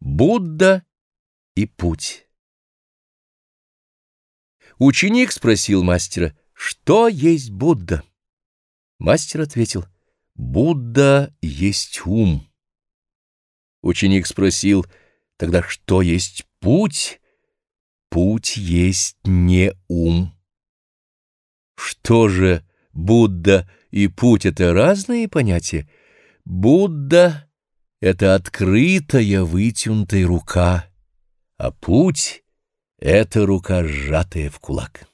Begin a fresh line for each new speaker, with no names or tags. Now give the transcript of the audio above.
Будда и путь. Ученик спросил мастера, что есть Будда? Мастер ответил, Будда есть ум. Ученик спросил, тогда что есть путь? Путь есть не ум. Что же Будда и путь — это разные понятия? Будда — это открытая вытянутая рука, а путь — это рука, сжатая в кулак.